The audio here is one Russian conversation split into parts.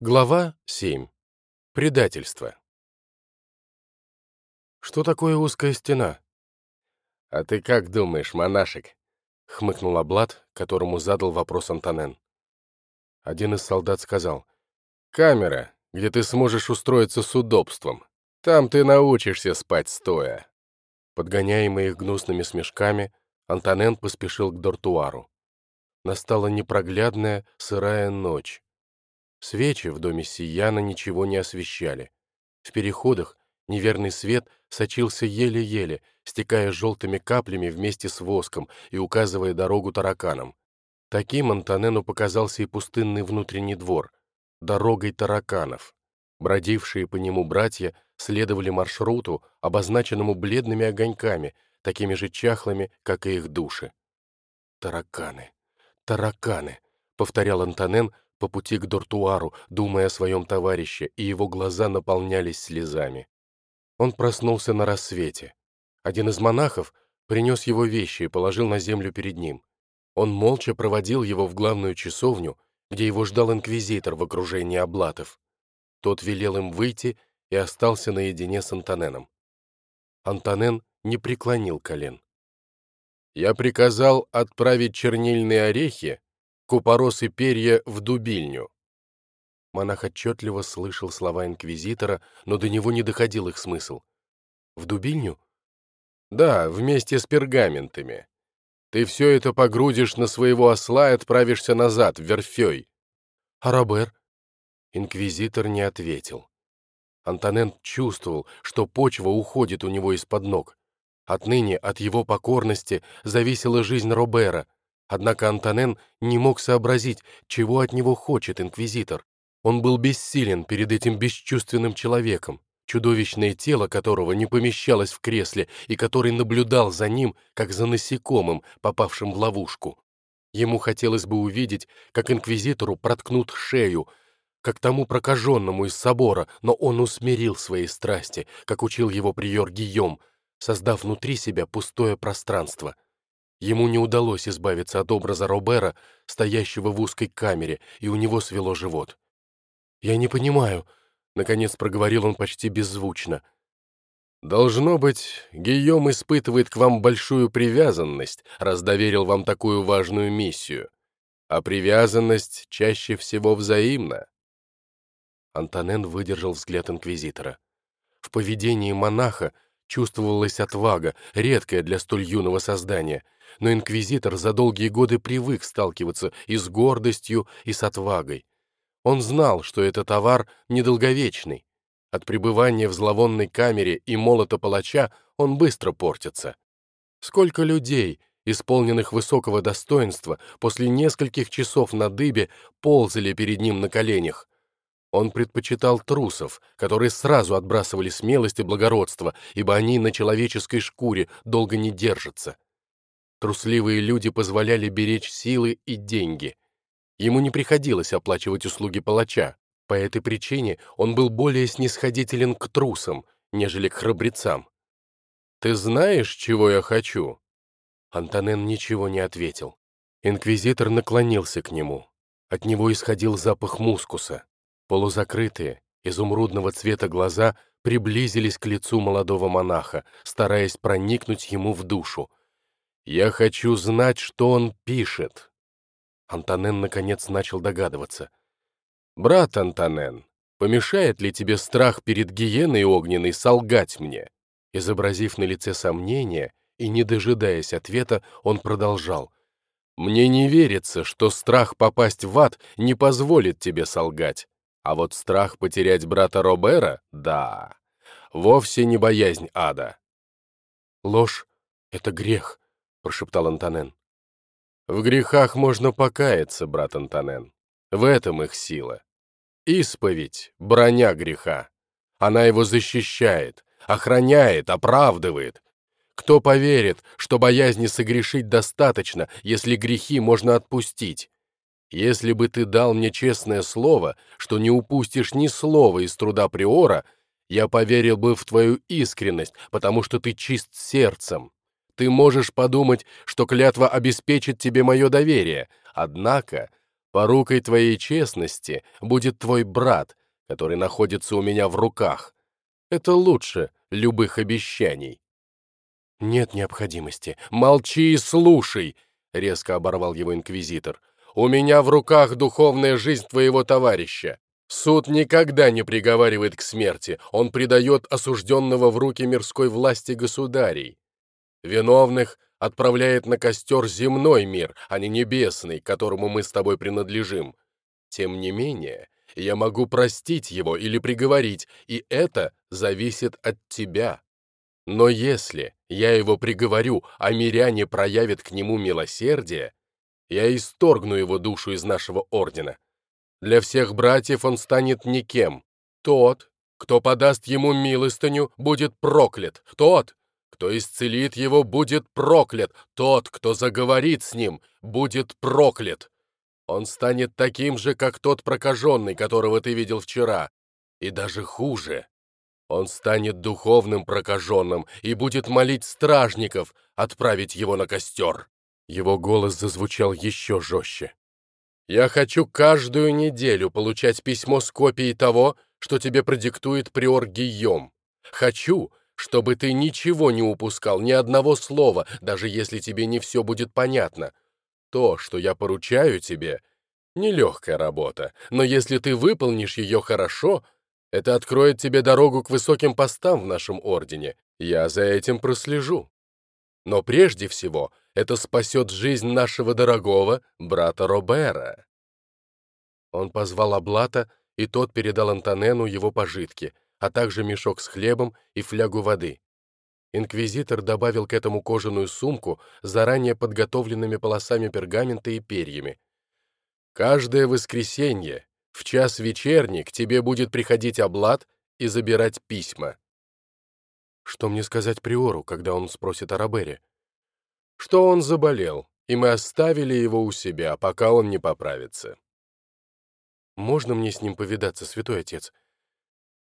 Глава 7. Предательство. Что такое узкая стена? А ты как думаешь, монашек? Хмыкнул Аблад, которому задал вопрос Антонен. Один из солдат сказал, «Камера, где ты сможешь устроиться с удобством. Там ты научишься спать стоя». Подгоняемый их гнусными смешками, Антонен поспешил к дортуару. Настала непроглядная, сырая ночь. Свечи в доме Сияна ничего не освещали. В переходах неверный свет сочился еле-еле, стекая желтыми каплями вместе с воском и указывая дорогу тараканам. Таким Антонену показался и пустынный внутренний двор, дорогой тараканов. Бродившие по нему братья следовали маршруту, обозначенному бледными огоньками, такими же чахлыми, как и их души. «Тараканы! Тараканы!» — повторял Антонен, по пути к дортуару, думая о своем товарище, и его глаза наполнялись слезами. Он проснулся на рассвете. Один из монахов принес его вещи и положил на землю перед ним. Он молча проводил его в главную часовню, где его ждал инквизитор в окружении облатов. Тот велел им выйти и остался наедине с Антоненом. Антонен не преклонил колен. «Я приказал отправить чернильные орехи купоросы перья в дубильню. Монах отчетливо слышал слова инквизитора, но до него не доходил их смысл. «В дубильню?» «Да, вместе с пергаментами. Ты все это погрузишь на своего осла и отправишься назад, в Верфей». «А Робер?» Инквизитор не ответил. Антонент чувствовал, что почва уходит у него из-под ног. Отныне от его покорности зависела жизнь Робера, Однако Антонен не мог сообразить, чего от него хочет инквизитор. Он был бессилен перед этим бесчувственным человеком, чудовищное тело которого не помещалось в кресле и который наблюдал за ним, как за насекомым, попавшим в ловушку. Ему хотелось бы увидеть, как инквизитору проткнут шею, как тому прокаженному из собора, но он усмирил свои страсти, как учил его приор Гийом, создав внутри себя пустое пространство — Ему не удалось избавиться от образа Робера, стоящего в узкой камере, и у него свело живот. «Я не понимаю», — наконец проговорил он почти беззвучно. «Должно быть, Гийом испытывает к вам большую привязанность, раз доверил вам такую важную миссию. А привязанность чаще всего взаимна». Антонен выдержал взгляд инквизитора. В поведении монаха чувствовалась отвага, редкая для столь юного создания — но инквизитор за долгие годы привык сталкиваться и с гордостью, и с отвагой. Он знал, что это товар недолговечный. От пребывания в зловонной камере и молота палача он быстро портится. Сколько людей, исполненных высокого достоинства, после нескольких часов на дыбе ползали перед ним на коленях. Он предпочитал трусов, которые сразу отбрасывали смелость и благородство, ибо они на человеческой шкуре долго не держатся. Трусливые люди позволяли беречь силы и деньги. Ему не приходилось оплачивать услуги палача. По этой причине он был более снисходителен к трусам, нежели к храбрецам. «Ты знаешь, чего я хочу?» Антонен ничего не ответил. Инквизитор наклонился к нему. От него исходил запах мускуса. Полузакрытые, изумрудного цвета глаза приблизились к лицу молодого монаха, стараясь проникнуть ему в душу, «Я хочу знать, что он пишет». Антонен наконец начал догадываться. «Брат Антонен, помешает ли тебе страх перед гиеной огненной солгать мне?» Изобразив на лице сомнение и не дожидаясь ответа, он продолжал. «Мне не верится, что страх попасть в ад не позволит тебе солгать. А вот страх потерять брата Робера — да, вовсе не боязнь ада». «Ложь — это грех», прошептал Антонен. «В грехах можно покаяться, брат Антонен. В этом их сила. Исповедь — броня греха. Она его защищает, охраняет, оправдывает. Кто поверит, что боязни согрешить достаточно, если грехи можно отпустить? Если бы ты дал мне честное слово, что не упустишь ни слова из труда приора, я поверил бы в твою искренность, потому что ты чист сердцем. Ты можешь подумать, что клятва обеспечит тебе мое доверие, однако Порукой твоей честности будет твой брат, который находится у меня в руках. Это лучше любых обещаний». «Нет необходимости. Молчи и слушай!» — резко оборвал его инквизитор. «У меня в руках духовная жизнь твоего товарища. Суд никогда не приговаривает к смерти, он предает осужденного в руки мирской власти государей. Виновных отправляет на костер земной мир, а не небесный, которому мы с тобой принадлежим. Тем не менее, я могу простить его или приговорить, и это зависит от тебя. Но если я его приговорю, а миряне проявят к нему милосердие, я исторгну его душу из нашего ордена. Для всех братьев он станет никем. Тот, кто подаст ему милостыню, будет проклят. Тот, кто исцелит его, будет проклят. Тот, кто заговорит с ним, будет проклят. Он станет таким же, как тот прокаженный, которого ты видел вчера. И даже хуже. Он станет духовным прокаженным и будет молить стражников отправить его на костер. Его голос зазвучал еще жестче. «Я хочу каждую неделю получать письмо с копией того, что тебе продиктует приор Гийом. Хочу, чтобы ты ничего не упускал, ни одного слова, даже если тебе не все будет понятно. То, что я поручаю тебе, нелегкая работа, но если ты выполнишь ее хорошо, это откроет тебе дорогу к высоким постам в нашем ордене. Я за этим прослежу. Но прежде всего это спасет жизнь нашего дорогого брата Робера». Он позвал Аблата, и тот передал Антонену его пожитки, а также мешок с хлебом и флягу воды. Инквизитор добавил к этому кожаную сумку с заранее подготовленными полосами пергамента и перьями. «Каждое воскресенье в час вечерний к тебе будет приходить облад и забирать письма. Что мне сказать Приору, когда он спросит о Робере? Что он заболел, и мы оставили его у себя, пока он не поправится. Можно мне с ним повидаться, святой отец?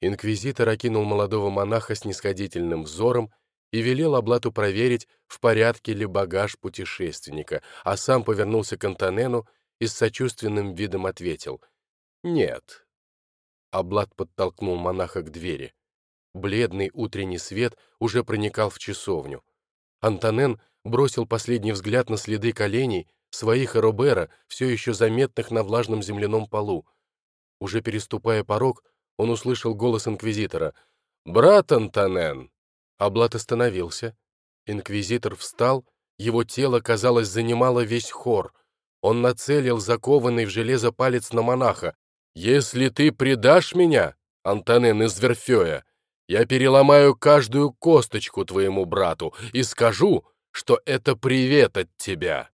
Инквизитор окинул молодого монаха с нисходительным взором и велел Облату проверить, в порядке ли багаж путешественника, а сам повернулся к Антонену и с сочувственным видом ответил — «Нет». Облад подтолкнул монаха к двери. Бледный утренний свет уже проникал в часовню. Антонен бросил последний взгляд на следы коленей своих и Робера, все еще заметных на влажном земляном полу. Уже переступая порог, он услышал голос инквизитора. «Брат Антонен!» Облад остановился. Инквизитор встал, его тело, казалось, занимало весь хор. Он нацелил закованный в железо палец на монаха. «Если ты предашь меня, Антонен из Верфея, я переломаю каждую косточку твоему брату и скажу, что это привет от тебя».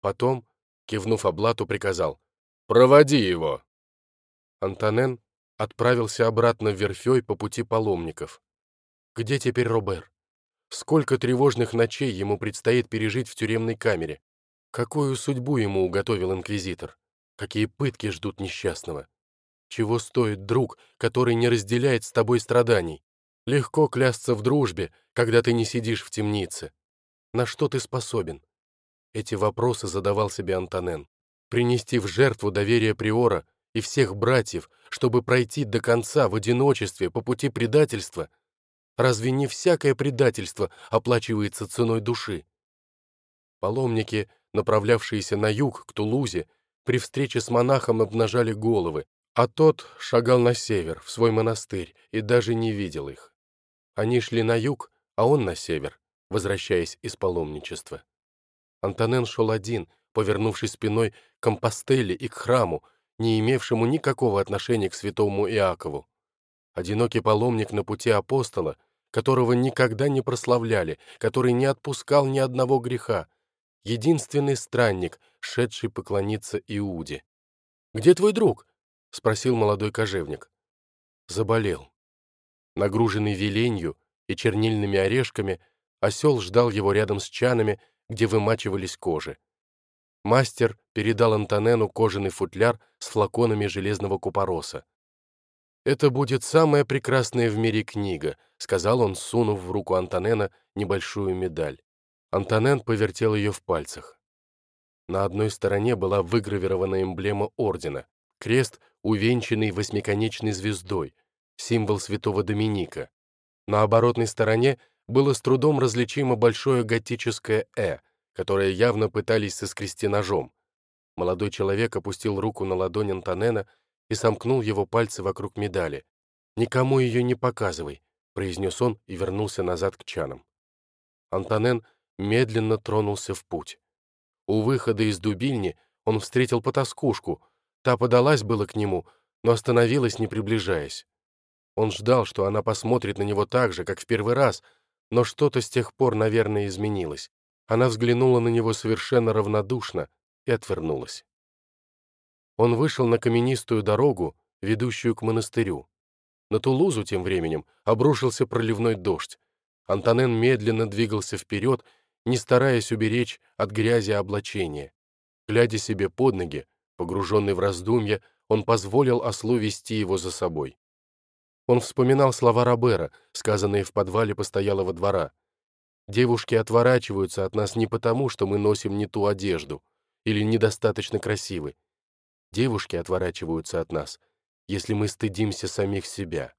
Потом, кивнув Облату, приказал «Проводи его». Антонен отправился обратно в Верфей по пути паломников. Где теперь Робер? Сколько тревожных ночей ему предстоит пережить в тюремной камере? Какую судьбу ему уготовил инквизитор? Какие пытки ждут несчастного? Чего стоит друг, который не разделяет с тобой страданий? Легко клясться в дружбе, когда ты не сидишь в темнице. На что ты способен? Эти вопросы задавал себе Антонен. Принести в жертву доверие Приора и всех братьев, чтобы пройти до конца в одиночестве по пути предательства? Разве не всякое предательство оплачивается ценой души? Паломники, направлявшиеся на юг, к Тулузе, при встрече с монахом обнажали головы, а тот шагал на север, в свой монастырь, и даже не видел их. Они шли на юг, а он на север, возвращаясь из паломничества. Антонен шел один, повернувшись спиной к Компостелле и к храму, не имевшему никакого отношения к святому Иакову. Одинокий паломник на пути апостола, которого никогда не прославляли, который не отпускал ни одного греха, единственный странник, шедший поклониться Иуде. «Где твой друг?» — спросил молодой кожевник. Заболел. Нагруженный веленью и чернильными орешками, осел ждал его рядом с чанами, где вымачивались кожи. Мастер передал Антонену кожаный футляр с флаконами железного купороса. «Это будет самая прекрасная в мире книга», — сказал он, сунув в руку Антонена небольшую медаль. Антонен повертел ее в пальцах. На одной стороне была выгравирована эмблема ордена, крест, увенчанный восьмиконечной звездой, символ святого Доминика. На оборотной стороне было с трудом различимо большое готическое «э», которое явно пытались соскрести ножом. Молодой человек опустил руку на ладонь Антонена и сомкнул его пальцы вокруг медали. «Никому ее не показывай», — произнес он и вернулся назад к чанам. Антонен медленно тронулся в путь. У выхода из дубильни он встретил потаскушку. Та подалась было к нему, но остановилась, не приближаясь. Он ждал, что она посмотрит на него так же, как в первый раз, но что-то с тех пор, наверное, изменилось. Она взглянула на него совершенно равнодушно и отвернулась. Он вышел на каменистую дорогу, ведущую к монастырю. На Тулузу тем временем обрушился проливной дождь. Антонен медленно двигался вперед, не стараясь уберечь от грязи облачения. Глядя себе под ноги, погруженный в раздумья, он позволил ослу вести его за собой. Он вспоминал слова Робера, сказанные в подвале постоялого двора. «Девушки отворачиваются от нас не потому, что мы носим не ту одежду или недостаточно красивы. Девушки отворачиваются от нас, если мы стыдимся самих себя».